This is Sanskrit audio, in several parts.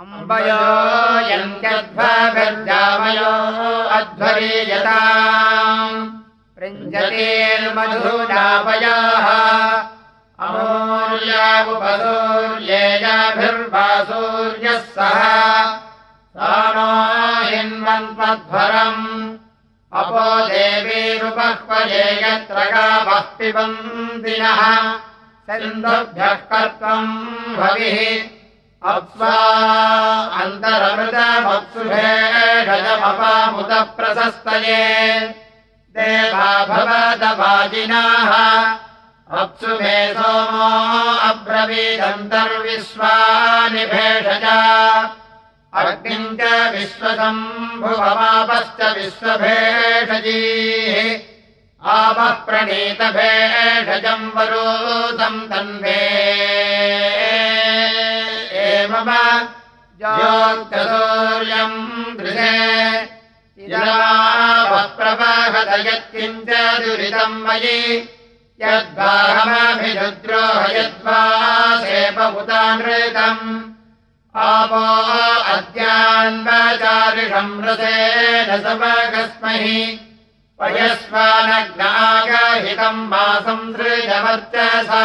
अम्बयो यन्त्यध्वभिर्जामयो अध्वरीयता पृञ्जतेर्मधुरापयाः। अमूल्यावुपसूर्येयाभिर्वासूर्यः सह। सा हिन्वन्त्वध्वरम् अपो देवीरुपह्वये यत्र गावः पिबन्दिनः सिन्धुभ्यः कर्त्वम् भविः। अप्स्वा अन्तरमृतमप्सुभेषजमपामुतः प्रशस्तये देवा भवदवाजिनाः अप्सुभे सोमो अब्रवीदन्तर्विश्वानि भेषजा। अग्निम् च विश्वसम्भुवमापश्च विश्वभेषजीः आपः प्रणीतभेषजम् तन्वे। एवम ज्योत्यसूर्यम् दृशे प्रवहत यत्किञ्च दुरितम् मयि। यद्वाहमभिरुद्रोह यद्वा सेपभूतानृतम् आपो अद्यान्वचारिषम् रसेन समगस्महि सृजवर्चसा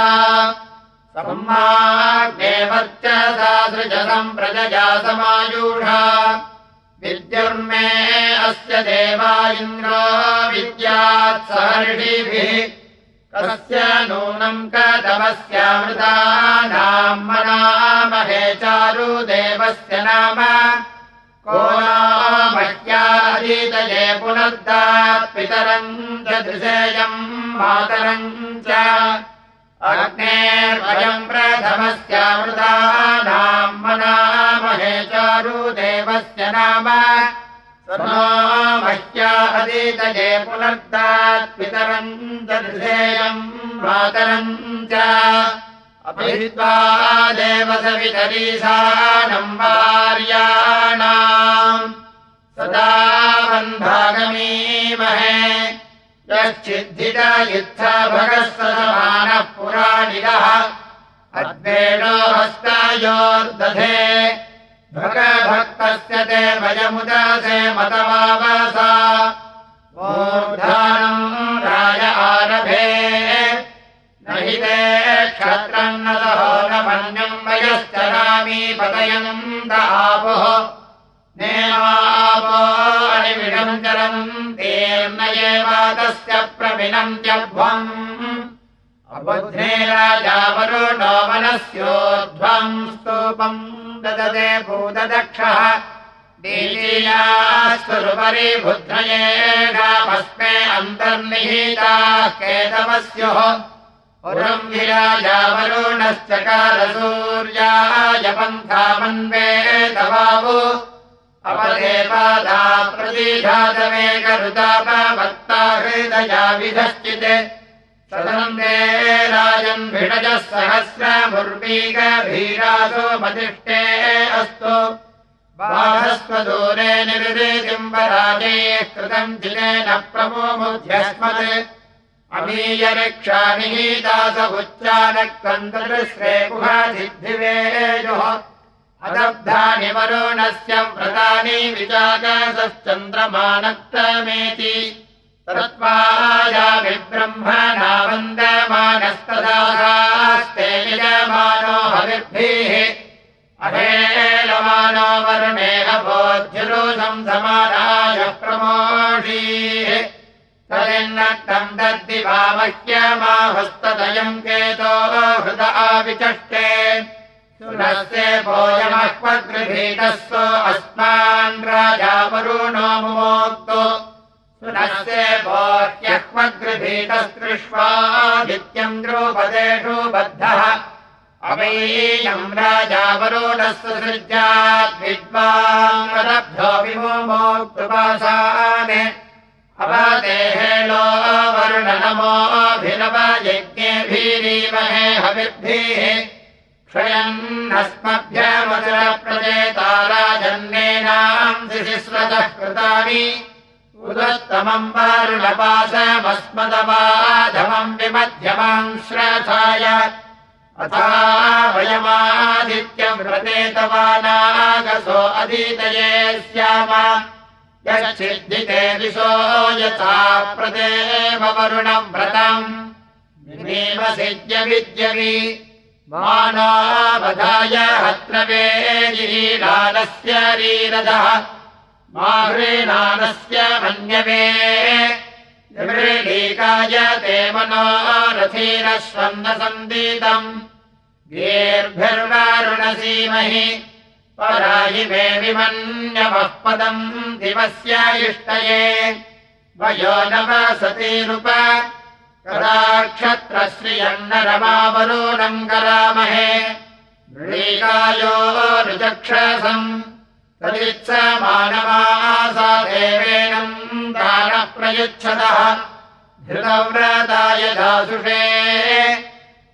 सम्माग्ने वर्चसा सृजतम् प्रजया समायूढा। विद्युर्मे अस्य देवा इन्द्रो विद्यात् सहर्षिभिः। कस्य नूनम् कदमस्यामृतानाम् मनामहे चारुदेवस्य नाम को मह्यादीतये पुनर्दात् पितरम् च दृशेयम् मातरम् च। अग्नेर्वयम् प्रथमस्यामृतानाम् मनामहे चारुदेवस्य नाम। मह्या अदीतये पुनर्दात् पितरम् च दृशेयम् मातरम् च अभित्वा देवसवितरीसानम् वार्याणाम् सदा बन्धागमीमहे यश्चिद्धित युत्था भगः समानः पुराणिगः अद्वेणो हस्तायोर्दधे भगभक्तस्य ते वयमुदासे मतवावसा। मूर्धानम् राय आरभे। न हि ते क्षत्रम् न मन्यम् वयश्चरामि पतयम् द आपोः नेवापो अणिविडम् चरम् तीर्न एवातस्य प्रविनन्त्यध्वम् अबुद्धे राजावरुणो मनस्योध्वम् स्तूपम् ददते भूतदक्षः। दीलीयास्तुरुपरि बुद्धयेगापस्मे अन्तर्निहिताः केतवस्युः पुरम् विराजावरुणश्चकारसूर्याय पन्थामन्वे तवावु। अपदेवादा प्रतिघातमेकरुतापवत्ता हृदया विधश्चित्। सदन्ते राजन् भिडजः सहस्रमुर्वीगभीरासो मतिष्ठे अस्तु। बाधस्वदूरे निर्देशम्बराजैः कृतम् जिनेन प्रमोमुध्यस्मत् अमीयरक्षानिहीदास उच्चानक्कन्दृश्रे गुहासिद्धिवेजुः अदब्धानि वरुणस्य व्रतानि विचाकासश्चन्द्रमानक्तमेति तत्त्वायामि ब्रह्मणा वन्दमानस्तदास्ते यजमानो हविर्भिः। अहेलमानो वरुणेह बोध्यरोधम् समानाय प्रमोषीः तदिन्नक्तम् दद्दिवामह्यमाहस्तदयम् केतो हृद आविचष्टे। भोजमह्वगृहीतः सो अस्मान् राजा वरुणो मुमोक्तो। सुनस्ते भोह्यह्वगृहीतस्तृष्वादित्यम् द्रुपदेषु बद्धः अवैयम् राजा वरुणस्य सृज्याद्विद्वाङ्गदभ्यो विमोक्तुपासाने अवदेहेलो वरुणनमोऽभिनव यज्ञेभिरीमहे हविर्भिः क्षयन्नस्मभ्यमचरप्रजेता राजन्नेनाम् शिशिस्वतः कृतानि। उदत्तमम् वारुणपासमस्मदवाधमम् विमध्यमाम् श्रथाय अथा वयमादित्यम् व्रतेतवानागसो अधीतये स्याम यच्छिद्धिते दिशो यथा प्रदेव वरुणम् व्रतम्। सिद्य विद्यवि मानावधाय हत्रवेजीनानस्य रीरदः। माघ्रीनानस्य मन्यवे। लीकाय ते मनो रथीरस्वन्दसन्दीतम् गीर्भिर्वारुणसीमहि पराहि मे विमन्यवः पदम् दिवस्य इष्टये वयो नवसतीरुप कदाक्षत्रश्रियन्नरमावरोणम् करामहे। लीकायो ऋचक्षसम् तदित्स मानवासा दानः प्रयुच्छतः धृतव्रताय दासुषे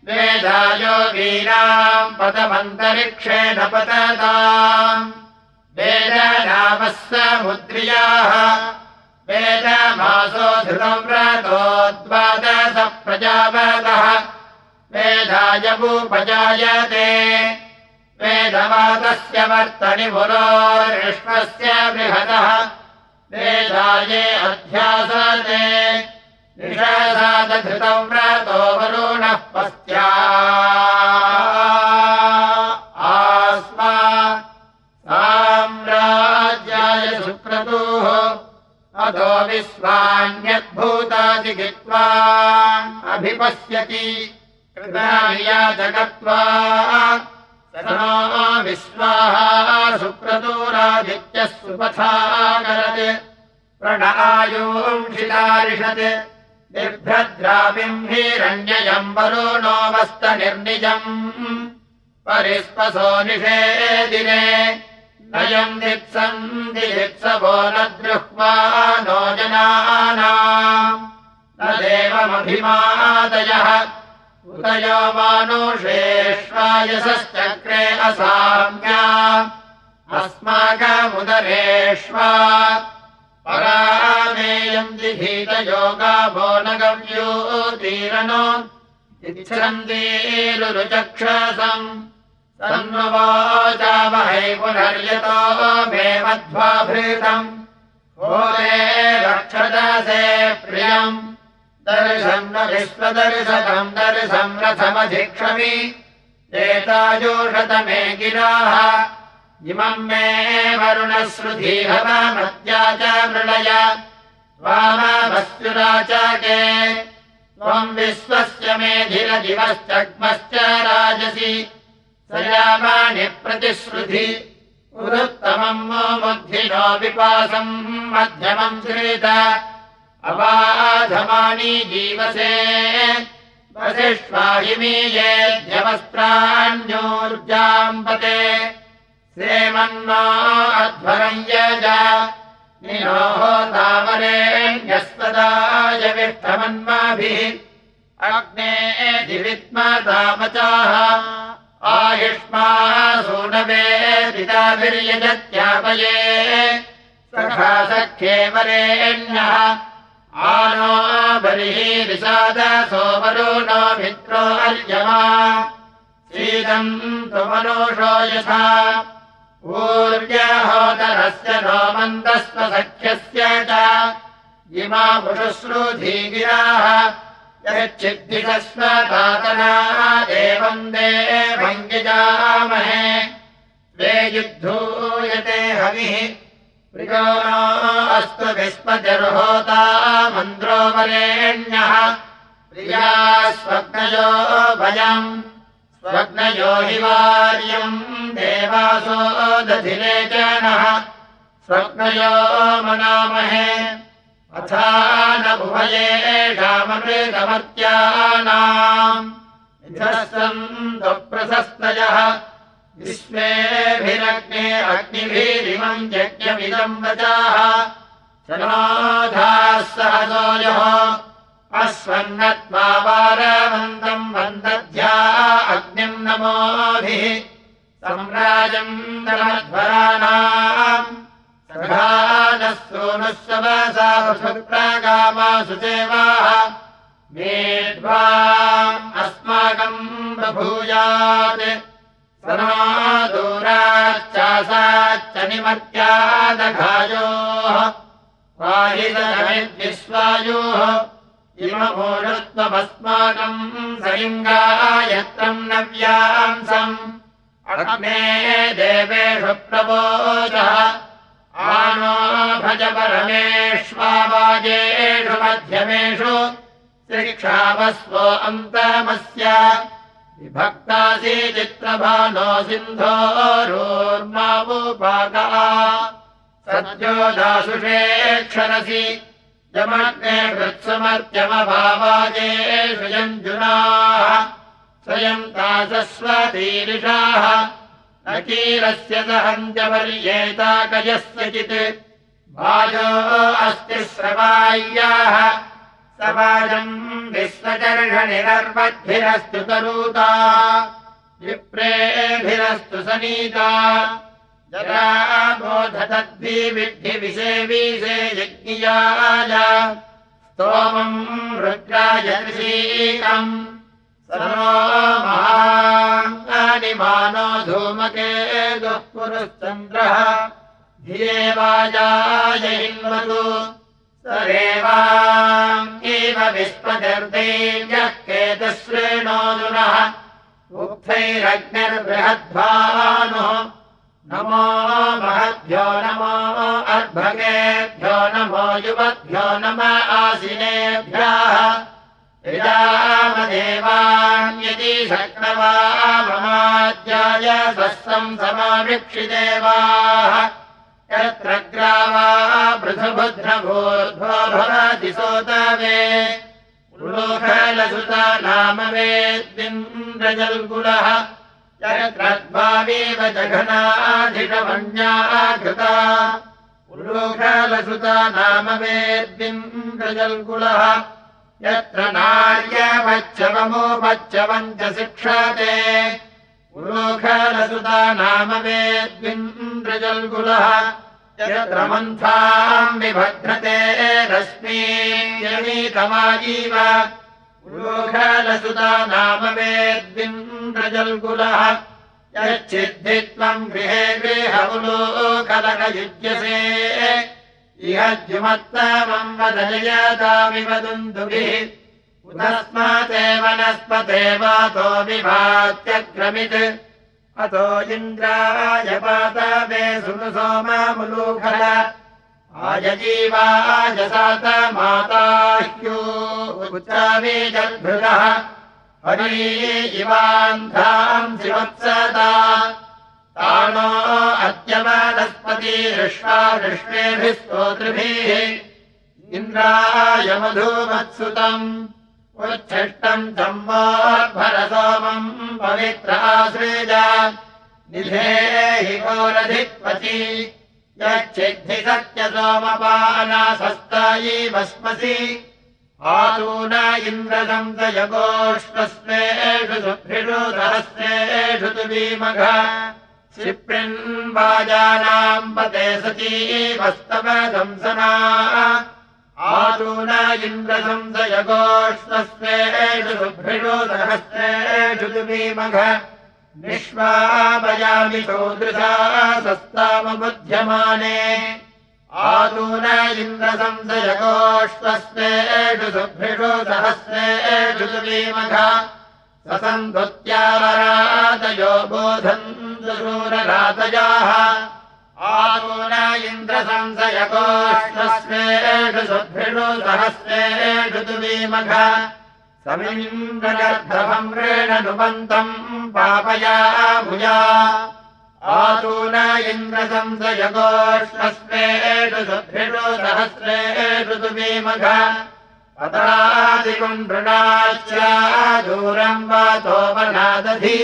वेदायो वीराम् पदमन्तरिक्षेण पतताम् वेदनामः समुद्रियाः वेदमासो धृतव्रतो द्वादश प्रजापतः वेदायवुपजायते वेदवादस्य वर्तनि पुरोष्मस्य बृहदः वेदाये अध्यासते निषादधृतम् व्रतो वरुणः पस्त्या। आस्मा साम्राज्याय सुक्रतुः अधो विश्वान्यद्भूतादिगित्वा अभिपश्यति। कृताया जगत्वा विश्वाः सुक्रतोरादित्यः सुपथाकरत् प्रणआयोंशिलारिषत् निर्भद्राविम् हिरण्ययम् वरुणोऽवस्तनिर्निजम् परिस्पसो निषेदिने। नयम् दिप्सम् दिप्सवो न दृह्वा नो जनानाम्। न देवमभिमादयः। उदयो मानुषेष्वायसश्चक्रे असाम्या। अस्माकमुदरेष्वा परामेयम् दिभीतयोगाभो न गव्योतीरनो इच्छन्तीरुचक्षसम् तन्ववाचामहै पुनर्यतो मे मध्वाभृतम् भोरे रक्षदसे प्रियम्। दर्शम् न विश्वदर्शनम् दर्शम् रथमधिक्षमि एतायोषतमे गिराः इमम् मे वरुणश्रुधीहवामत्या च मृणय वामवस्युराचके त्वम् विश्वस्य मेधिरदिवश्चग्मश्च राजसि। सयामानि प्रतिश्रुधि उरुत्तमम् मुद्धिनो विपासम् मध्यमम् श्रीत अवाधमानि जीवसे। वसिष्वाहिमीयेध्यवस्त्राण्योर्जाम्बते सेमन्नो अध्वरम् यज। निरोः तामरेण्यस्पदाय विष्ठमन्माभिः अग्ने दिवित्मतामचाः आयुष्मा सूनवे पिताभिर्यजत्यापये सखा सख्ये वरेण्यः। आनो बलिः विषादसो वरुणो मित्रो अर्यमा। शीतम् त्वमनुषो यथा ऊर्यहोदरस्य नो मन्दस्व सख्यस्य च। इमा पुषुश्रुधीगिराः यच्चिद्धिकस्व तातना एवम् देवङ्गिजामहे वे युद्धूयते हविः। प्रियो अस्तु विस्मजर्होता मन्द्रो वरेण्यः प्रिया स्वग्नयो भयम् स्वग्नयो हि वार्यम् देवासो दधिरे जनः स्वग्नयो मनामहे अथा न उभयेषामृतमर्त्यानाम् प्रशस्तयः विश्वेभिरग्ने अग्निभिरिमम् यज्ञमिदम् वचाः। शनाधाः सहसोऽयः अस्वन्नत्वा वारवन्तम् वन्दध्या अग्निम् नमोभिः सम्राजम् दमध्वराणाम् सघानः सोनुः सवसा सुप्रागामासु सेवाः मेध्वाम् अस्माकम् भूयात् दूराच्चासाच्च निमत्यादघायोः वाहिदविश्वायोः इमभूषत्वमस्माकम् सलिङ्गायत्रम् नव्यांसम्। अग्ने देवेषु प्रबोधः आनो भज परमेष्वाजेषु मध्यमेषु शिक्षावस्वो अन्तमस्य। विभक्तासि चित्रभानो सिन्धोरोर्मावुपाका सद्यो दासुषेक्षरसि यमग्ने कृत्समर्त्यमभावाजेषु यञ्जुनाः स्वयम् तासस्वतीरिषाः अकीरस्य सहन्त्यपर्येताकयस्यचित् वाजो अस्ति स्रवाय्याः समाजम् विश्वचर्षनिरर्वद्भिरस्तु तरूता। विप्रेभिरस्तु सनीता जरा बोधतद्भिविद्धिविषेवीषे यज्ञियाय स्तोमम् रुद्राय ऋषीकम् महानिमानो धूमके दुः पुरश्चन्द्रः धियेवाजाय हिन्वतु सरेवाङ्गेव विश्वदर्दैव्यः केतश्रेणोदुनः उक्थैरग्निर्बृहद्भानुः नमो महद्भ्यो नमो अर्भगेभ्यो नमो युवद्भ्यो नम आसिनेभ्यः। यजामदेवान्यति शक्नवाममाद्याय स्वस्सम् समाविक्षिदेवाः। यत्र ग्रावा पृथुभद्रभूर्भो भवति सोतवे। उलोखलसुता नाम वेद्विन्द्रजल्कुलः यत्रद्भावेव जघनाधिषमन्याः कृता उल्लोखलसुता नाम वेद्विन्द्रजल्कुलः यत्र नार्यपच्छवमोपच्छवम् च शिक्षते। उलोखलसुता नाम वेद्विन्द्रजल्कुलः यत्र मन्थाम् विभद्रते रश्मीयमीतमाजीव उलोखलसुता नाम वेद्विन्द्रजल्कुलः यच्छिद्धित्वम् गृहे गृहमुलोकलकयुज्यसे इह द्युमत्तमम् वदयतामिवदुन्दुभिः उतस्माते वनस्पते वातो विभात्यक्रमित्। अतो इन्द्राय पातवे सुनु सोमामुलूखल आयजीवाजसात माताह्यो उच्चावीजद्भृतः हरी इवान्धाम् शिवत्सदा तानो अद्य वनस्पतिरुष्वा विश्वेभिः स्तोतृभिः। इन्द्राय मधुमत्सुतम् उच्छिष्टम् सम्भरसोमम् पवित्राश्रेज निधेहि गोरधिक्पति यच्छिद्धि सत्यसोमपानासस्तायी भस्मसि आतून इन्द्रदम् जयगोष्वस्मेषु सुभृषु सहस्रेषु तु भीमघ क्षिप्रिन्वाजानाम् पते सतीवस्तव दंसना आतून इन्द्रसंसयगोष्वस्मेषु सुभृषु सहस्रेषु तु भीमघ निष्वापयामि चोदृशा सस्तामबुध्यमाने। आतून इन्द्रसंसयगोष्वस्मेषु सुभृषु सहस्रेषु तु भीमघ ससन्धुत्यावरातयो बोधन्तु शूररातयाः आतून इन्द्रसंसयगोष्वस्मेषु सुभृषु सहस्रेषु तु भीमघ समिन्द्रगर्भमृण नुबन्तम् पापया भुजा। आतून इन्द्रसंसयगोष्वस्मेषु सुभृषु सहस्रेषु तु भीमघ पतरादिकुण्डृणाच्चादूरम् वातोपनादधि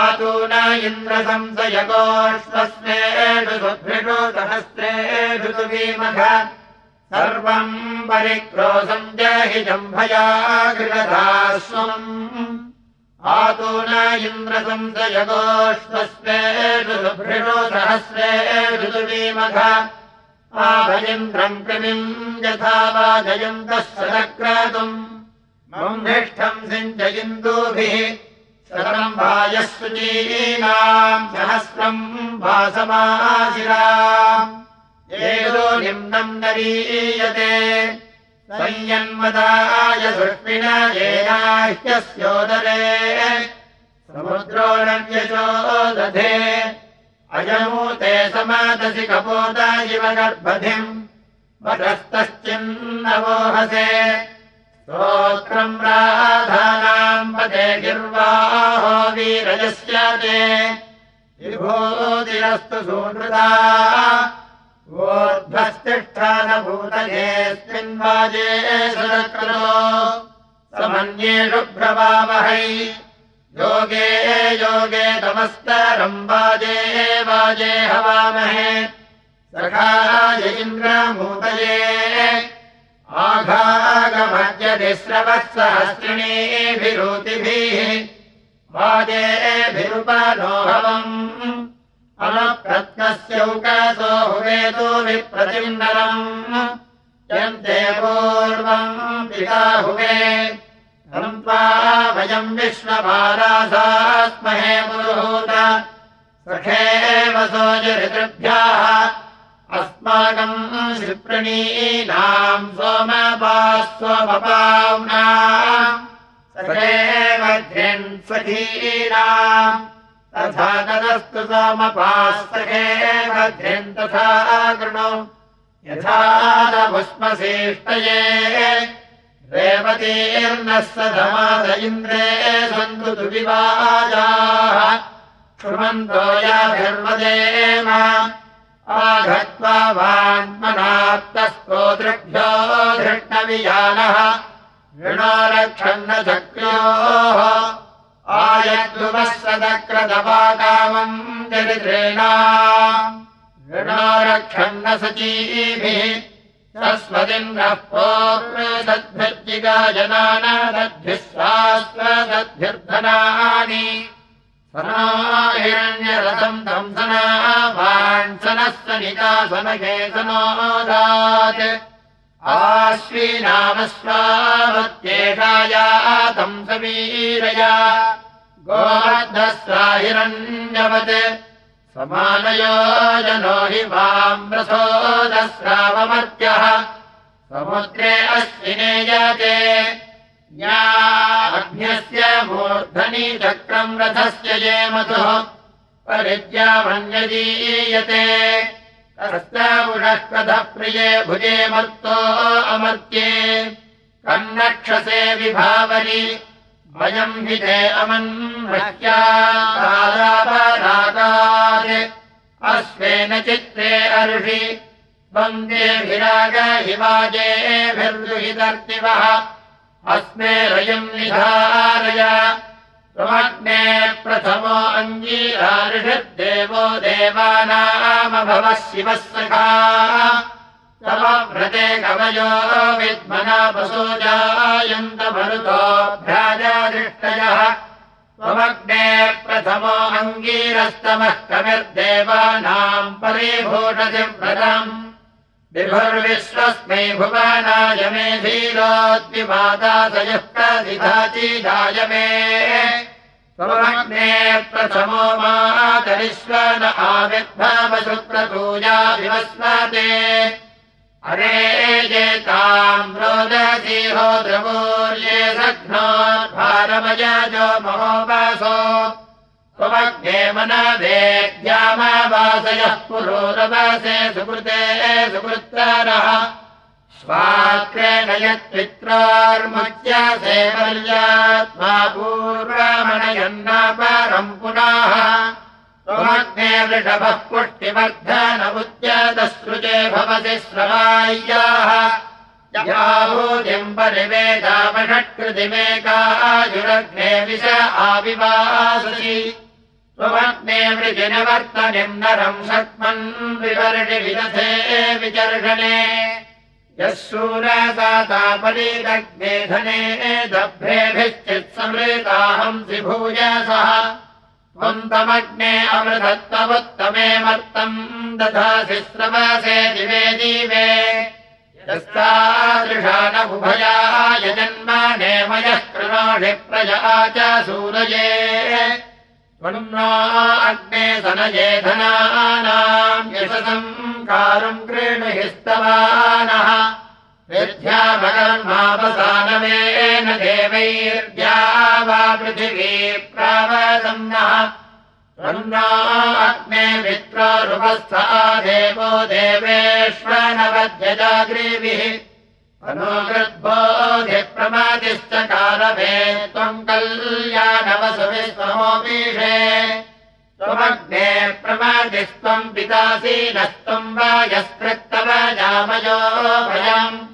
आतून इन्द्रसंसयगोष्वस्मेषु सुभृषु सहस्रेषु भीमघ सर्वम् परिक्रोशम् जहि जम्भया गृहदास्वम् आतून इन्द्रसंसयगोष्वस्मेषु सुभृषु सहस्रेषु तु भीमघ आभयन्द्रम् कृमिम् यथा वाजयन्तः सदक्रतुम् मम्भिष्ठम् सिञ्चयिन्दूभिः शतम् वायस्वचीनाम् सहस्रम् वासमाशिरा निम्नम् नरीयते। संयन्मदाय सुष्मिण येनाह्यस्योदरे। समुद्रो नव्यचो दधे अयमूते समादसि कपोदा इव गर्भधिम्। वदस्तश्चिन्नवोहसे स्तोत्रम् राधानाम् पदे गिर्वाहो वीरजस्य ते विभूतिरस्तु सुहृदा ोर्ध्वस्तिष्ठानभूतयेऽस्मिन् वाजे सदकृतो समन्ये शुभ्रवावहै योगे योगे तमस्तरम् वाजे वाजे हवामहे। सखाय इन्द्रमूतये। आघागमद्यतिस्रवः सहस्रिणीभिरुतिभिः। वाजेभिरुपनोहवम् अनप्रत्नस्यौकासो हुवेतो विप्रतिन्दरम् यन्ते पूर्वम् पिता हुवे। हन्त्वा वयम् विश्वपारासास्महे पुरुहूत। सखेव सोजऋतृभ्याः। अस्माकम् क्षिप्रणीनाम् सोमपास्वमपाम्ना सखेव सखीनाम् तथा तदस्तु सोमपास्तके मध्यम् तथा कृणो। यथा नभुष्मशेष्टये रेवतीर्नः स धमाद इन्द्रे सन्तु तु विवाजाः शृण्वन्तो याभिर्वदेम आघत्वा वान्मनात्तस्तोतृभ्यो धृष्णवियानः। ऋणो रक्षन्न चक्र्योः आयद्भुवः सदक्रदपाकामम् चरित्रेणा। ऋणो रक्षन्न सचीभिः सस्वदिन्द्रः पोर्सद्भिर्जिगाजनानदद्भिः स्वास्वदद्भिर्धनानि सना हिरण्यरथम् दंसना वाञ्सनः सनिकासनगे सनोदात् आश्वीनामस्वावत्येषायातम् सवीरया गोर्धस्राहिरण्यवत् समानयो जनो हि वाम् रसोदस्रावमर्त्यः समुद्रे अश्विने जाते। मूर्धनि चक्रम् रथस्य ये मधुः परिद्यामन्यदीयते कथप्रिये भुजे मर्तो अमर्त्ये। कन्नक्षसे विभावरि वयम् हि ते अमन्वह्यारापरागात् अश्वेन चित्ते अर्षि वन्देभिराग हिवाजेभिर्दुहितर्तिवः अस्मे रयम् निधारय। त्वमग्ने प्रथमो अङ्गीरार्षद्देवो देवानामभवः शिवः सखा तव व्रते कवयो विद्मना वसोजायन्त मरुतो भ्राजादृष्टयः। त्वमग्ने प्रथमो अङ्गीरस्तमः कविर्देवानाम् परिभूषति व्रतम्। विभुर्विश्वस्मै भुवनाय मे धीरोद्विमाता स यः प्रसिधाचिदाय मे। त्वमग्ने प्रथमो मातरिश्वन आविर्भवशुक्रपूजा विवस्मते अरे जेताम् रोदसीहो द्रवोर्ये सघ्नोर्भारमयजो महोवासो त्वमग्ने मनवेद्यामावासयः पुरोरवासे सुकृते सुकृत्तरः। स्वात्रेण यत्पित्रोर्मुच्यसे पर्यात्मा पूर्वमणयन्नापरम् पुनः त्वमग्ने वृषभः पुष्टिवर्धनमुच्यतसृजे भवति स्रवाय्याः याहूतिम् परिवेदामषट्कृतिमेकायुरग्ने विष आविवासि त्वमग्ने वृजिनवर्तनिम् नरम् शक्मन् विवर्षि विदधे विचर्षणे। यः शूरसातापरीदग्ने धने दभ्रेभिश्चित्समृताहंसि भूयसः त्वम् तमग्ने अमृतत्वमुत्तमे मर्तम् दधासि श्रवसे दिवे दिवे। यस्तादृशा न उभया यजन्मनेमयः कृणोषि प्रजा च सूरये त्वन्नो अग्ने सनये धनानाम् यशसम् कारुम् क्रीणुहिस्तवानः विद्याभगन्मापसानवेन देवैर्द्या वा पृथिवी प्रावसन्नः। त्वन्नो अग्ने मित्रोरुपस्था देवो देवेष्वनवध्यजाग्रीभिः अनुकृद्बोधिप्रमादिश्च कालभे त्वम् कल्याणवसुविश्वमोपीषे त्वमग्ने प्रमादिस्त्वम् पितासीनस्त्वम् वायस्कृत्तव जामयो भयम्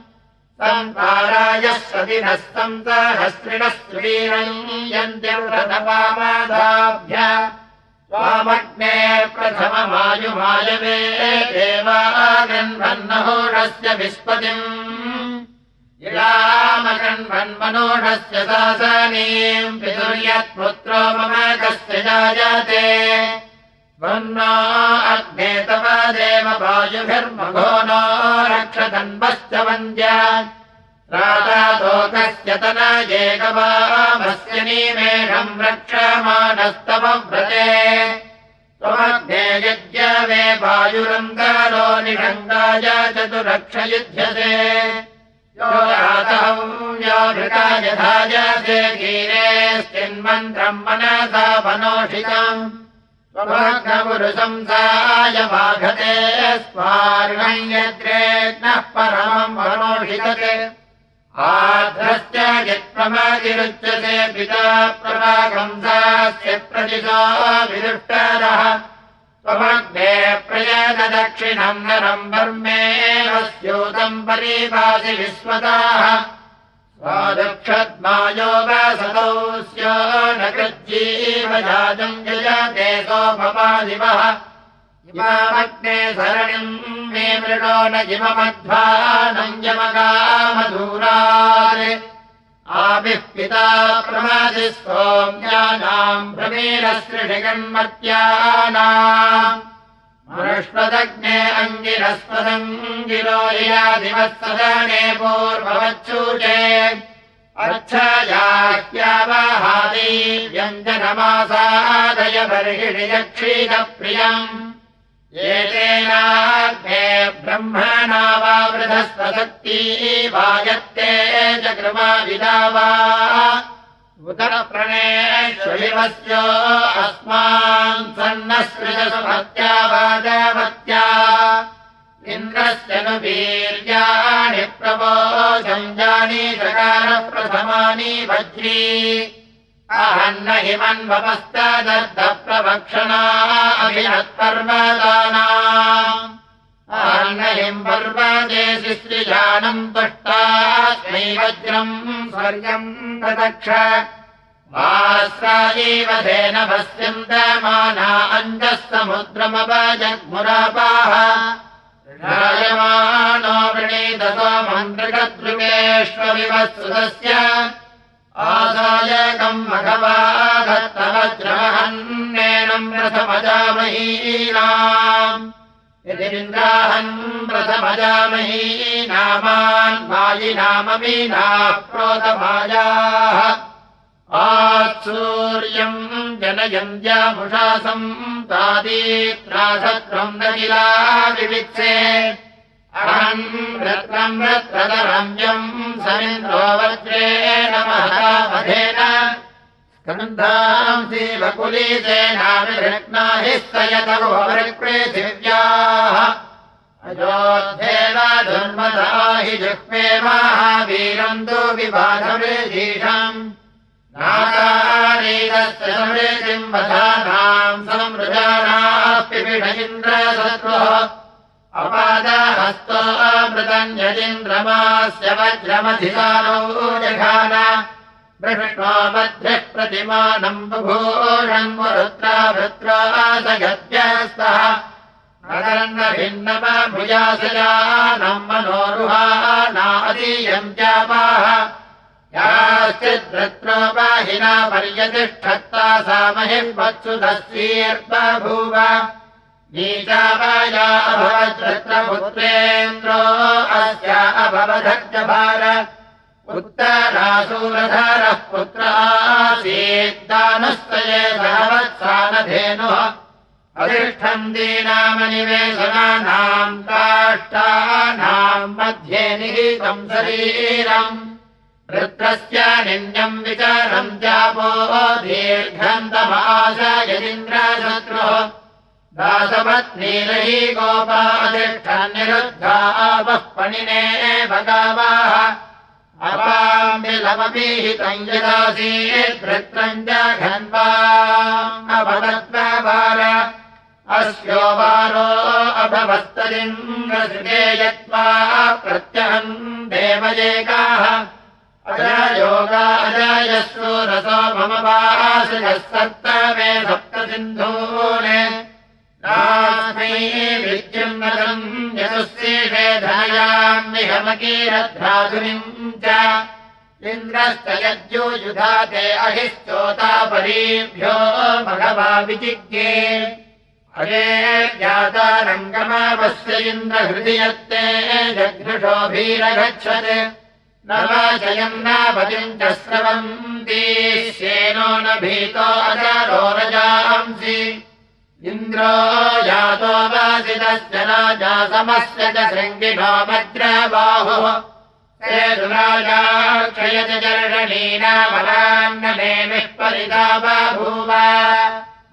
सम्पारायः सदिनः सन्तहस्रिणः श्रीरम् यन्त्यव्रतपामादाभ्य त्वामग्ने प्रथममायुमायवे देवागन्वन्नहोषस्य विस्पतिम् इलामगन्वन्मनोषस्य शासनीम् पितुर्यत्पुत्रो मम कस्य जायते त्वन्नो अग्ने तव देव वायुभिर्मघो नो रक्षतन्वश्च वन्द्य। राजातोकस्य तनजेकवामस्य निमेषम् रक्षमाणस्तव व्रते। त्वमग्ने यज्ञवे वायुरङ्गारो निषङ्गाय चतुरक्षयुध्यसे। यो रातहम् यो भृतायधायसे गीरेश्चिन्मन्त्रम् मनसा मनोषितम् त्वमग्नपुरुशंसाय बाघते स्वार्णम् यद्रेग्नः परमम् मनोषितते आध्रस्य यत्प्रमादिरुच्यते पिता प्रभागंसास्य प्रतिशो विदुष्टरः। त्वमग्ने प्रयदक्षिणम् नरम् वर्मेव स्यूतम् परिभासि विश्वताः स्वादक्षद्मायो वसतौ स्यो न जातम् यजते सोपमादिवः सरणिम् मे मृडो न इममध्वानम् यमगामधूरात्। आभिः पिता प्रमादि सोम्यानाम् भ्रमीरसृषिगन्मत्यानाम् मनुष्वदग्ने अङ्गिरस्पदङ्गिरो व्यञ्जनमासादय बर्हिणि यक्षीदप्रियम् एतेनाग्ने ब्रह्मणा वा वृधस्वशक्ती वायत्ते च कृमाविदा वा उदरप्रणेष्विवस्य अस्मान् वाजवत्या इन्द्रस्य नु वीर्याणि प्रबोधञ्जानि चकारप्रथमानि वज्री। अहन्न हिमन्वपस्तदर्थप्रभक्षणा अभिनत्पर्वदानाम् अहन्न हिम् पर्वदेशि श्रिजानम् तुष्टास्मै वज्रम् स्वर्यम् ददक्ष आस्रायैव धेन भस्यन्तमाना अञ्जः समुद्रमपजग्मुरापाः रायमाणो वृणीतसो मन्त्रिकदृगेष्वविवत्सुतस्य आदायकम् मघवाधत्तवज्रमहन्नेनम् रथमजामहीनाम् यदिन्द्राहन् प्रथमजामहीनामान् मायिनाममीनाः प्रोतमायाः। आत्सूर्यम् जनयन्त्यामुषासम् तादीत्रासत्रम् न किला विवित्से। अहम् रत्नम् रत्रदरम्यम् समिन्द्रो वज्रेण महावधेन स्कन्धांसि वकुलीसेनाविरत्ना हि सयतवृपृथिव्याः अयोध्येव दुर्मदा हि जुह्वे महावीरम् तु विबाधवृजीषम् नाकारीरस्य समृद्धिम् वधानाम् समृजानाप्यपिष इन्द्रशत्रुः अपादहस्तो अमृतम् यदिन्द्रमास्य वज्रमधिकारो जघान मध्यः प्रतिमानम् बुभूषम् भृत्रा सगत्यस्तः नगरन्न भिन्नमभुजासजानम् मनोरुहानादीयम् चापाः याश्चिद्वृत्रोपाहिना पर्यतिष्ठत्ता सा महिम् नीचावाया अभवद्रत्रपुत्रेन्द्रो अस्य अभवधर्जभार उत्तरासूरधरः पुत्र आसीद्दानस्तये सहवत्सानधेनुः। अधिष्ठन्तीनामनिवेशनानाम् काष्ठानाम् मध्ये निहितम् शरीरम्। वृत्रस्य निन्यम् विचारम् चापो दीर्घन्तमास यदिन्द्रशत्रुः दासपत्नीरही गोपाधिष्ठन्निरुद्धा वः पणिने भगावाः यदासीद्वृत्रम् च घन्वा अभवत्वार अस्यो वारो अभवस्तदिन्द्रसृगे यत्त्वा प्रत्यहम् देवयेकाः अजयोगा अजयस्सु रसो मम वासयः सप्तमे सप्तसिन्धूने नास्मै विद्युन्नतम् यदुस्येषे धनयान्निहमकीरध्राधुनिम् च। इन्द्रश्च यज्ञोयुधा ते अहिश्चोतापरीभ्यो भगवा विजिज्ञे। अये ज्ञाता रङ्गमावस्य इन्द्रहृदि यत्ते जघृषोभीरगच्छत् न वाचयम् नापतिम् च स्रवन्ती श्येनो न भीतो अजरो रजांसि इन्द्रो जातो वासितस्य राजा समस्य च शृङ्गिनो वज्रबाहुः हे दुराजा क्षयज जर्षणीनामलान्ननेमिः परिता बभूव।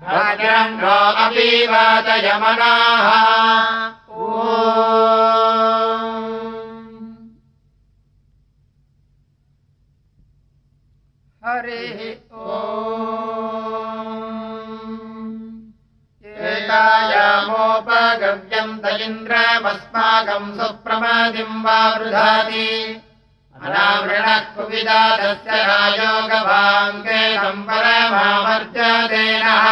भाजरङ्गो अपि वातयमनाः सुप्रमादिम् वा वृधाति अनावृणः कुविदातस्य रायोगभाङ्गे सम्परमावर्जदेनः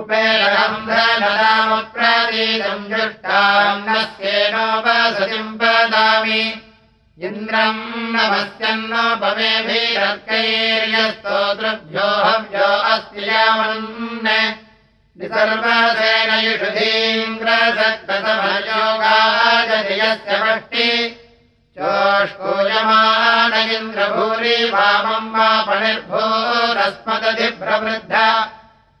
उपेरहम् धनदामप्रतीतम् जुष्टाम् न स्येनोपसतिम् वदामि इन्द्रम् नमस्यन्नोपमेभिरर्कैर्यस्तोतृभ्यो हव्यो अस्ति यामन् निसर्वसेन युषुधीन्द्रसद्दसमयोगाजयस्य वष्टि। चोष्कूयमान इन्द्रभूरि वामम् वा पणिर्भूरस्मदधिप्रवृद्ध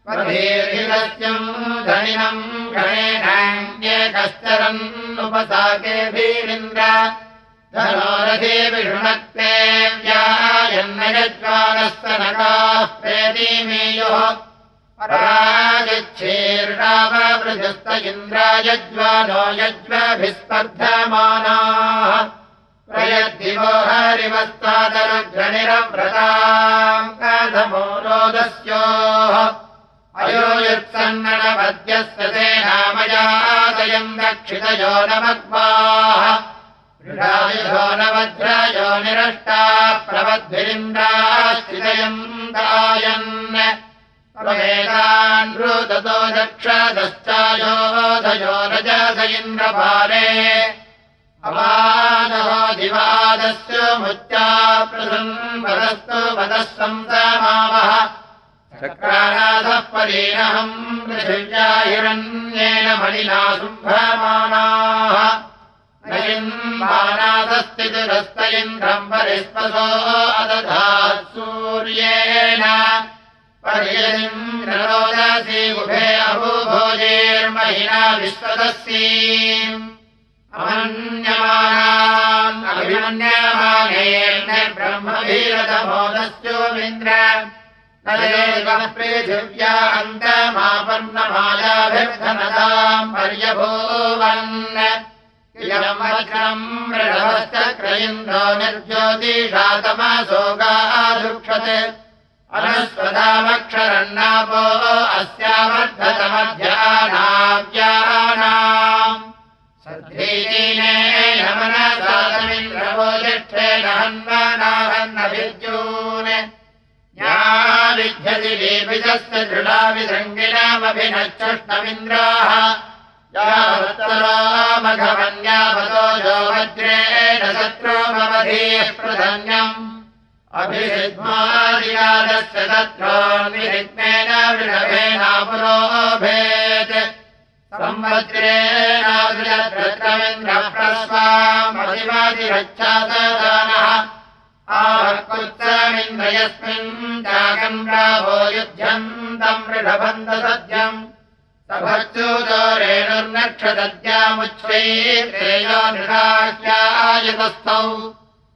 पदीर्हिरस्यम् धनिनम् गणेनान्येकश्चरन्नुपसाकेभिरिन्द्र। धनोरथे विषुणक्ते व्यायन्नयज्वालस्तनकाः प्रेतीमेयोः परागच्छेर्णावृजस्त इन्द्रायज्वानो यज्वाभिस्पर्धमानाः प्रयद्दिवो हरिवस्तादरुघ्रणिरव्रताम् कथमो रोदस्योः अयो यत्सन्नणपद्यस्य सेनामयादयम् दक्षितयो न मग्वाः वृषायुधो न वज्रयो निरष्टा प्रवद्भिरिन्द्राश्चितयम् दायन् इन्द्रपारे अवादहो दिवादस्य मुच्या प्रसन्वदस्तु वदः संसमावः चक्रानाथः परीणहम् पृथिव्या हिरण्येन मणिना शुम्भमानाः नयिन्मानादस्ति दुरस्त इन्द्रम् परिस्पसो अदधात् सूर्येण पर्यदिन्द्ररोदसी उभे अभूभोजेर्महिना विश्वदस्यीम् अमन्यमानान् अभिमन्यमानेर्ब्रह्मभीरतमोदस्योमिन्द्र तदेवः पृथिव्या अन्तमापन्नमायाभिर्धनताम् पर्यभूवन्। इदम् वज्रम् मृढवश्चक्रयिन्द्रो निर्ज्योतिषातमसोगाधुक्षत् अनस्वदामक्षरन्नापो अस्यावर्धतमध्यानाव्यानाम्। सद्धीने नमनसादमिन्द्रवो ज्येष्ठेन हन्वानाहन्नभिद्यून् या विध्यति लेपितस्य दृढाविसङ्गिनामभिनच्छुष्णमिन्द्राः यावत्तरामघवन्यावतो यो वज्रेण शत्रोमवधीः प्रधन्यम् अभिषिद्मादियादस्य तत्रोन्विरिग्मेन वृषभेनापुरोभेत् संवत्रेणादिरत्रमिन्द्रप्रस्वामधिवादिरच्छाददानः आवक्पुत्रमिन्द्रयस्मिन् जागम् राभो युध्यन्तम् मृढबन्धसद्यम् सभच्यूतो रेणुर्नक्षदद्यामुच्छ्वैर्यो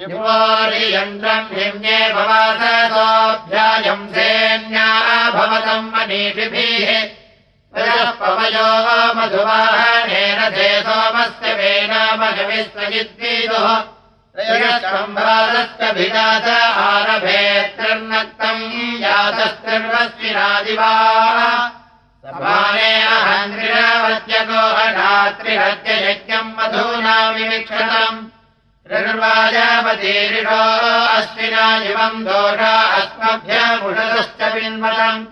युवोरियन्द्रम् हिम्ये भवासोऽभ्यायम् सेन्या भवतम् मनीषिभिः पवयो मधुवाहनेन धे सोमस्य वेनामजविस्वजिद्विदुः म्भारस्य भिनाथ आरभेत्तम् यातस्तिर्वस्विनादिवा समाने अहन्द्रिरावत्यगोहरात्रिहत्ययज्ञम् मधूना विमिक्षतम् अश्विना इवम् दोषा अस्मभ्यमुषतश्च विन्मतम्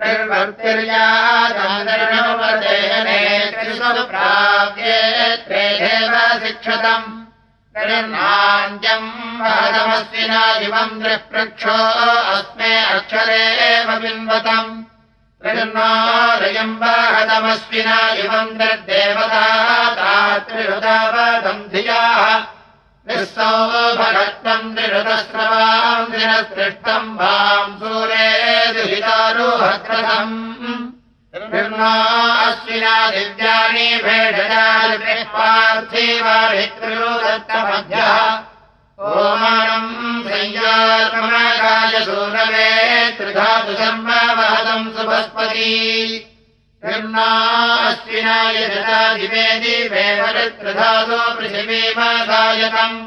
निर्वर्तिर्यादर्णोपदेहने प्राप्ये त्रेधेव शिक्षतम् न्यम् इवम् दृःपृक्षो अस्मे अक्षरेव बिन्वतम् प्रजन्मालयम् वाहतमस्विना इवम् दृग्देवतात्रिहृदावदम् धियाः निःसौभगत्वम् त्रिहृतस्रवाम् दिनसृष्टम् वाम् सूरे अश्विना दिव्यानि भेषजार्थिवारित्रियोदत्तमध्यः ओमानम् संयात्मकायसूरवे त्रिधातु शर्मवहतम् सुभस्पती दिवे दिवे वरित्रिधातो पृथिवीमसायतम्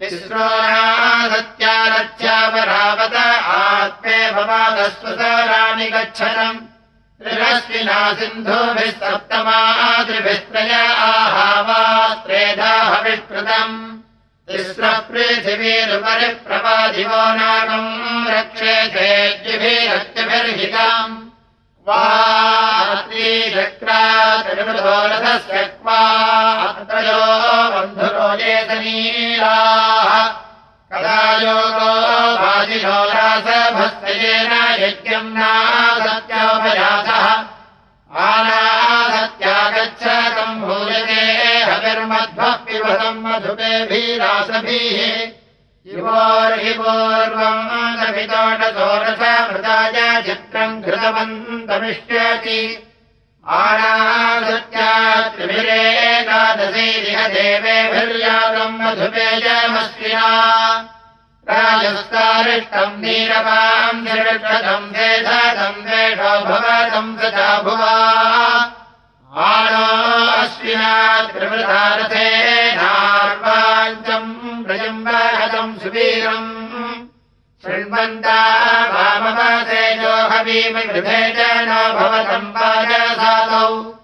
तिस्रोणा सत्यारथ्यापरावत आत्मे भवादस्वसाराणि गच्छतम् त्रिरश्विना सिन्धुभिः सप्तमातृभिस्त्रय आहावास्त्रेधाहविष्कृतम्। तिस्रपृथिवीरुपरिप्रपाधिवो नागम् रक्षेतेज्युभिरत्यभिर्हिताम् वात्रीचक्रातिरुधोरथस्य क्वा अत्रयो बन्धुरो येतनीलाः कदा योगो वाजिनो रासभस्तेन यज्ञम् नासत्योपजातः। आनासत्यागच्छतम् भूयते हविर्मध्वः पिबतम् मधुपेभिरासभिः पूर्वम् चित्रम् घृतवन्तमिष्यति। आनासत्यात्रिभिरेकादशैरिह देवेभिर्यागम् मधुपेजमस्विना राजस्तारिष्टम् नीरवाम् निरक्षतम् वेधतम् वेषो भवतम् सदा भुवा। आनो अश्विना त्रिवृतारथेनार्वाञ्चम् प्रजम्बहतम् सुवीरम्। शृण्वन्ता वामवासेजो हवीमृभे च न भवतम् वाजसातौ।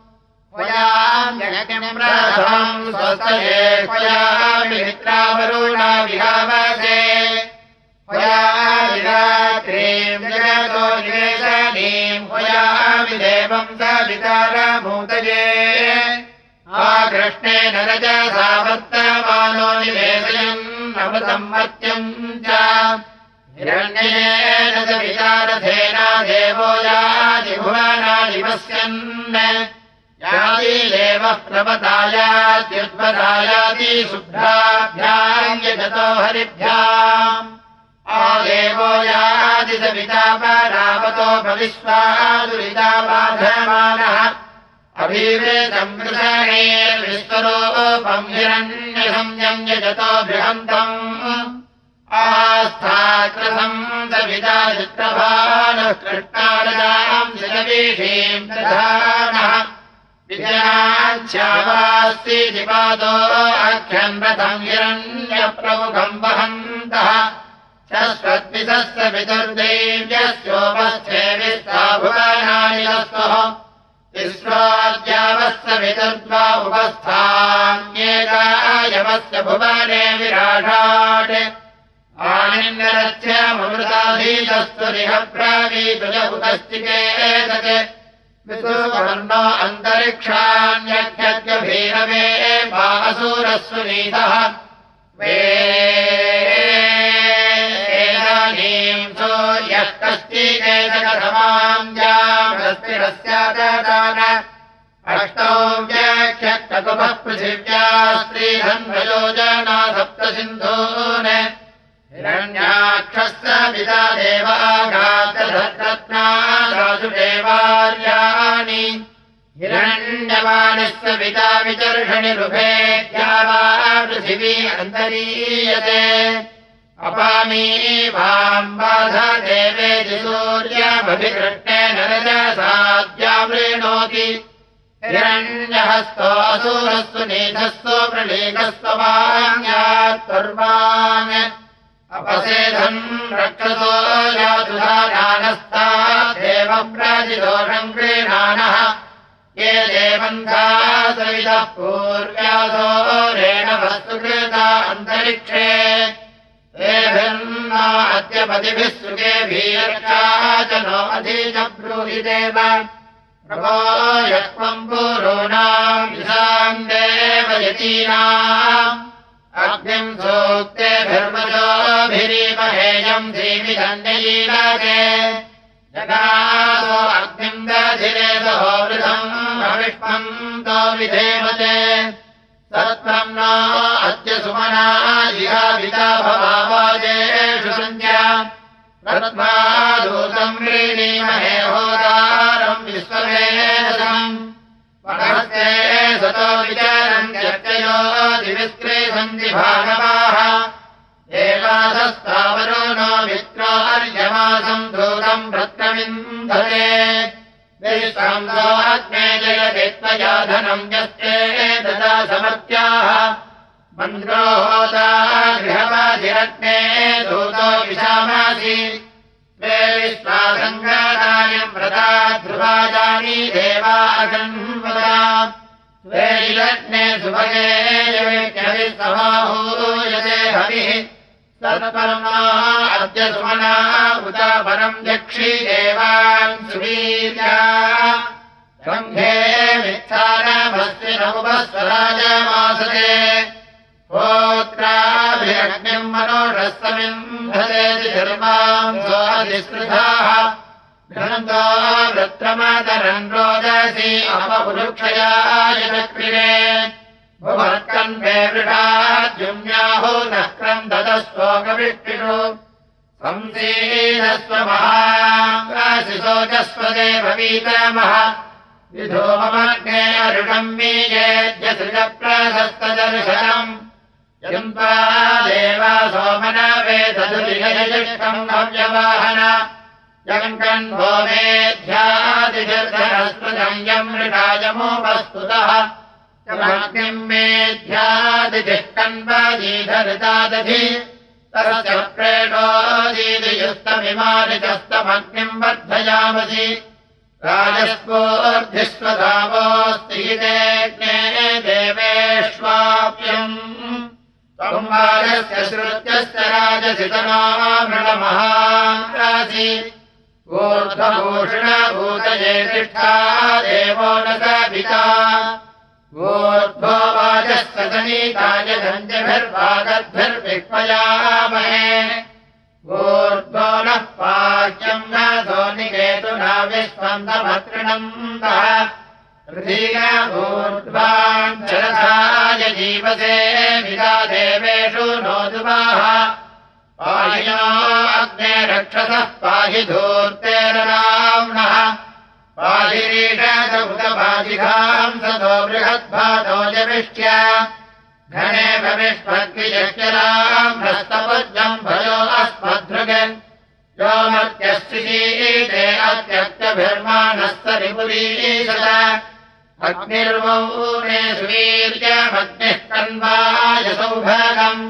क्वयाम् स्वस्तये क्वयामि मित्रावरुणा विहावसे। क्वयामिरात्रीम् जगतो निवेशनीम् क्वयामि देवम् सवितारभूतये आकृष्णेन रजसा वर्तमानो निवेशयन् नवसंवर्त्यम् च। हिरण्येन च विचारथेना देवो यादिभुवनानि पश्यन् यादिदेवः प्रवतायात्युद्वदायाति शुभ्राभ्याम् यजतो हरिभ्याम् आदेवो यादि सविता परावतो भविष्वादुरिता बाधमानः अभिवेदम् कृषणेर्विश्वरूपम् हिरण्यसंयम् यजतो बृहन्तम्। आस्थाकृतम् सविता चित्रभानः कृष्णारजाम् जलवीषीम् प्रधानः विजयाच्छावास्ति जिपादो अख्यम् रथम् हिरण्यप्रमुखम् वहन्तः। शश्वद्विधस्य विदुर्दैव्यस्योपस्थे विस्ताभुवनानि विदुर्द्वा उपस्थान्येकायवस्य भुवने विराटाट् आनिन्दरथ्यमृताधीतस्तुरिहप्रावीतुजपुतश्चिकेतत् विसुवर्णो अन्तरिक्षान्यभीरवे बासुरस्वनीतः वेदानीम् सूर्यः कश्चिकेतकथमाञ्जास्तिरस्यादान अष्टौ व्याख्यकुपः पृथिव्या स्त्रीधन्वयोजना सप्तसिन्धून् हिरण्याक्षस्य पिता देवाघातरत्नासुदेवार्याणि हिरण्यमानस्य पिता विचर्षणि रुभे वा पृथिवी अन्तरीयते अपामी वाम् बाध देवेति सूर्यमभिकृष्णेन रजसाद्यावृणोति हिरण्यहस्तो असुरस्तु नीधस्व प्रलीकस्व वाङ्यात्पर्वान् अपसेधम् रक्षतो यातुधानस्ता देवव्राजिदोषम् क्रीणानः ये देवन्धा सवितः पूर्व्यासो रेण वस्तुकृता अन्तरिक्षे तेभिर्ना अद्यपतिभिः सुखेभिर्चा च नो अधीच ब्रूहिदेव प्रभो यत्त्वम् पूरूणाम् विशाम् देवयतीनाम् अग्निम् सूक्तेभिर्मजोभिरीमहेयम् धीमिदण्डयीलाके जगासो अग्निम् दधिरेदो वृथम् भविष्मम् तो विधेमते सत्त्वम् न अद्य सुमना सञ्ज्ञा तत्त्वा दूतम् व्रीणीमहे होदारम् विश्ववेदम् पठस्ते सतो विचारम् चर्चयो दिविस्त्रे सन्ति भागवाः। एवासस्तावरो नो मित्रो अर्यमासम् दूतम् भ्रत्रमिन्धते विश्वांसो अग्ने जयति त्वया धनम् यस्ते समत्याः मन्द्रो होता गृहवाधिरग्ने दूतो विशामासि वे विश्वासङ्गादायम् व्रता ध्रुवाजानी देवागन्वदा स्वे लग्ने सुभगे समाहूयते हविः। सत्परमा अद्य सुमना उत परम् यक्षि देवान् सुवीर्या मित्थानमस्ति नमुपस्वराजमासते। होत्राभिरग्निम् मनोरस्तमिन्धते धर्माम् स्वादिस्पृधाः घ्नन्तो वृत्रमदरन् रोदसी अपपुरुक्षयाय चक्रिरे भुवर्कन्वे वृषाद्युम्याहो नः क्रन्ददस्वोकविष्टिषु संसीदस्व महाशिशोचस्वदेव वीतमः विधो ममग्ने अरुणम् वीयेद्य सृजप्रशस्तदर्शनम्। यन्त्वा देवा सोमन वेदधुलिगयजिष्टम् नव्यवाहन। जगन्कन् भो मेध्यादिजर्धनस्पदम् यम् मृगायमोपस्तुतः। किम् मेध्यादिजिष्कन्वादीधरितादधि तस्य प्रेणोदीदियुस्तमिमानितस्तमग्निम् वर्धयामसि राजस्फूर्धिस्वधावोऽस्ति देज्ञे देवेष्वाप्यम् संवादस्य श्रुत्यस्य राजसितमा मृणमहासि ऊर्ध्वभूषणभूतये तिष्ठा देवो न सविता ऊर्ध्वो वाजः सदनीताय धञ्जभिर्वागद्भिर्विक्मयामहे ऊर्ध्वो नः पाच्यम् न सोनिकेतुना विश्वन्दमतृणन्दः ूर्ध्वाञ्चरथाय जीवसे विदा देवेषु नोदुवाः पाहिनो अग्ने रक्षसः पाहि धूर्तेरराम्नः पाहिरीषदुतपादिघाम् सतो बृहद्भातो जविष्ट्य घने हस्तपद्यम् भयो अस्मद्भृग यो मत्यस्थिते अत्यक्तभिर्माणस्त रिपुरीशत अग्निर्वौने सुवीर्यमग्निः कन्वाय सौभागम्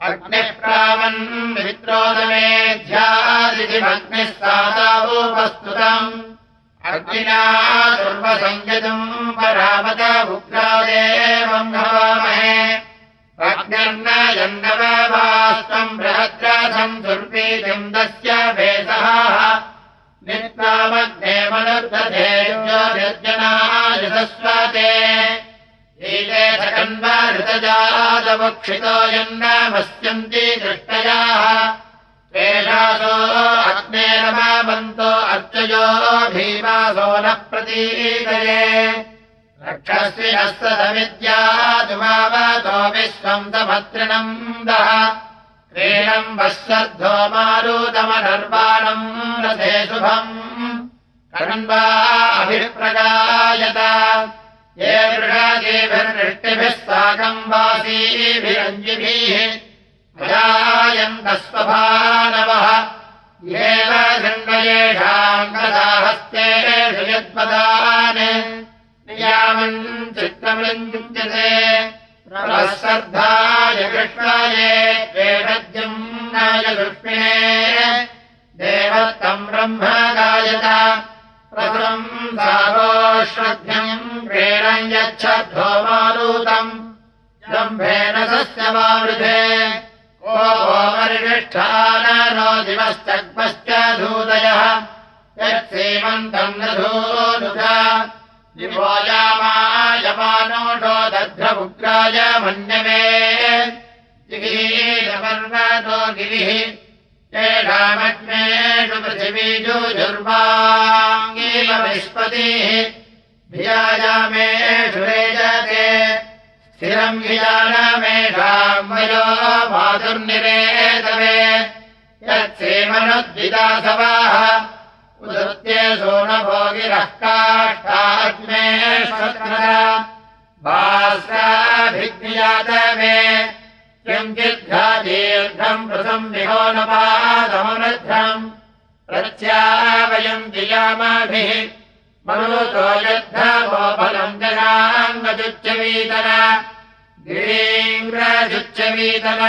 अग्निः प्रावन् मित्रोदमेध्यादिमग्निः सादावोपस्तुतम् अग्निना दुर्वसंयतुम् परामत उग्रादेवम् भवामहे अग्निर्न यन्नवास्त्वम् बृहद्रा सम् दुर्वीतिन्दस्य भेदः नित्तामग्नेमनुर्दधेजनायसस्वते ीते सकन्वा ऋतजातवक्षितो यन्नामस्यन्ति दृष्टयाः तेषासो अग्नेरमावन्तो अर्चयो भीमासो न प्रतीतये। रक्षस्विनः सविद्यातुमावतो विश्वम् समत्रिणम् दः। क्रीडम् वः मारुतमनर्वाणम् रथे शुभम्। कण्वा अभिप्रगायत। ये वृषादेभिर्नृष्टिभिः साकम् वासीभिरञ्जिभिः प्रवःसर्धाय कृष्णाये त्वेषद्यम् नाय दुष्मिणे देवत्तम् ब्रह्म गायत प्रसम् सागोश्रद्धम् प्रेणम् यच्छद्धो मारुतम् जम्भेन सस्य मावृधे को परिनिष्ठानो दिवश्चग्मश्च धूतयः। यत्सेमन्तम् न धूनुता दिवोयामायमानोषो दध्रमुग्राय मन्यवे जिगीरपर्वतो गिरिः येषामग्नेषु पृथिवीजुर्वाङ्गीव विष्पतिः भियायामेषु रेजते स्थिरम् भियानमेषाम् वयो माधुर्निरेतवे। यत्सेमनुद्विदासवाः भास्राभिज्ञातवे किञ्चिद्धा दीर्घम् पृथम् विहोनपादमनध्रम् प्रत्यावयम् जियामाभिः मरुतो यद्धवो फलम् जनाङ्गजुच्चवीतर गिरीङ्ग्रजुच्चवीतर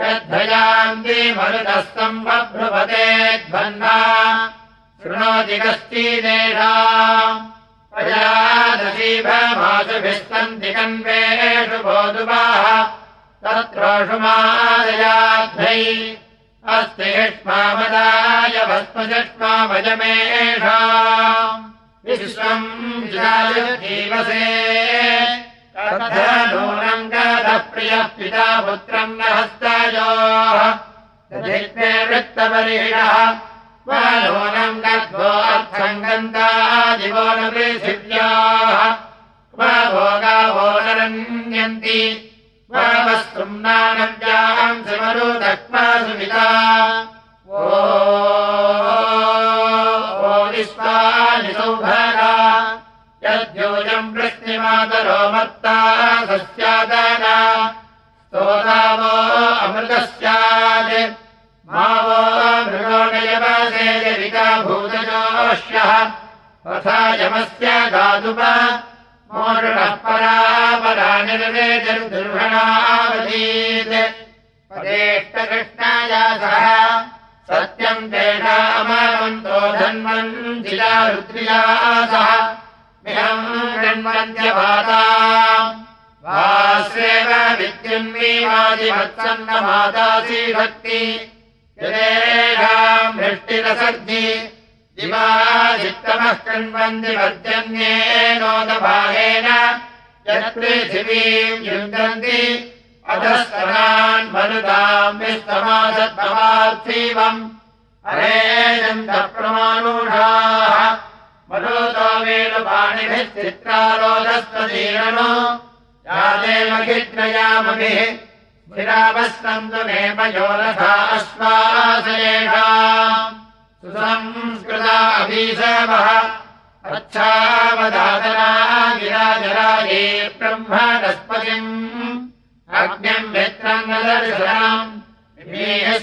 यद्धयान्ति मरुतस्तम् ध्वन्ना शृणोति कश्चिदेषाम् प्रजादशीभमासुभिस्तन्ति कन्वेषु बोधुवाः तत्रोषुमादयाध्यै अस्ति युष्मामदाय भस्मजुष्माभजमेषा विश्वम् जीवसे नूनम् गतः प्रियः पिता पुत्रम् न हस्तयोः वृत्तपरिणः अर्थम् गन्तादिवो न पृथिव्याः भोगावो नरण्यन्ति स्तुम्नानव्याम् समरुदक्मा सुमिता ओष्टानि सौभगा। यद्योजम् वृष्टिमातरो मत्ता सस्यादाना। स्तोतावो अमृतः स्यात् मावो मृगोणयवसेजरिका भूतजोष्यः तथा यमस्य गातुप मोषणः परापरा निर्वेजर्दुर्भणावधीत् परेष्टकृष्णाया सह सत्यम् तेषामवन्तो धन्वन् जिला रुद्रिया सह। मिहम् गण्वन्त्यभाता वास्येव विद्युन्मीवादिवत्सन्न मातासी भक्ति यदेषाम् वृष्टिरसर्जि दिवादित्तमः कृण्वन्ति वर्जन्येनोदभागेन यत् पृथिवीम् युन्दन्ति अधस्तनान् मरुताम् विस्तमासत्तमार्थीवम् अरेजन्तप्रमाणूषाः मरुतो वेणुपाणिभिः चित्रारोधस्वदीरनो नेमयोरथा अश्वासयेषाम् सुसंस्कृता अभीषवः। अच्छावदातना गिराजराये ब्रह्मणस्पतिम् अग्निम् मित्रम् न दर्शनम्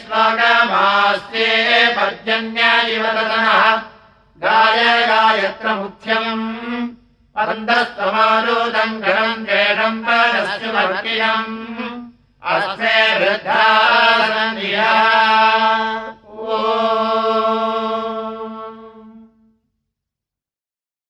स्वागमास्ये पर्जन्यायिवदनः गाय गायत्र मुख्यम् अन्दस्तमारोदम् गणम् जेषम् परस्युमर्कियम् अस्मे वृद्धा